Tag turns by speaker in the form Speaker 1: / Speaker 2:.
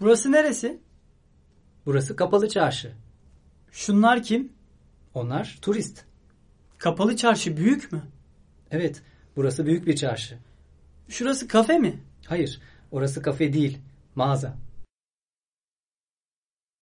Speaker 1: Burası neresi?
Speaker 2: Burası kapalı çarşı.
Speaker 1: Şunlar kim?
Speaker 2: Onlar turist.
Speaker 1: Kapalı çarşı büyük mü?
Speaker 2: Evet, burası büyük bir çarşı.
Speaker 1: Şurası kafe mi?
Speaker 2: Hayır, orası kafe değil, mağaza.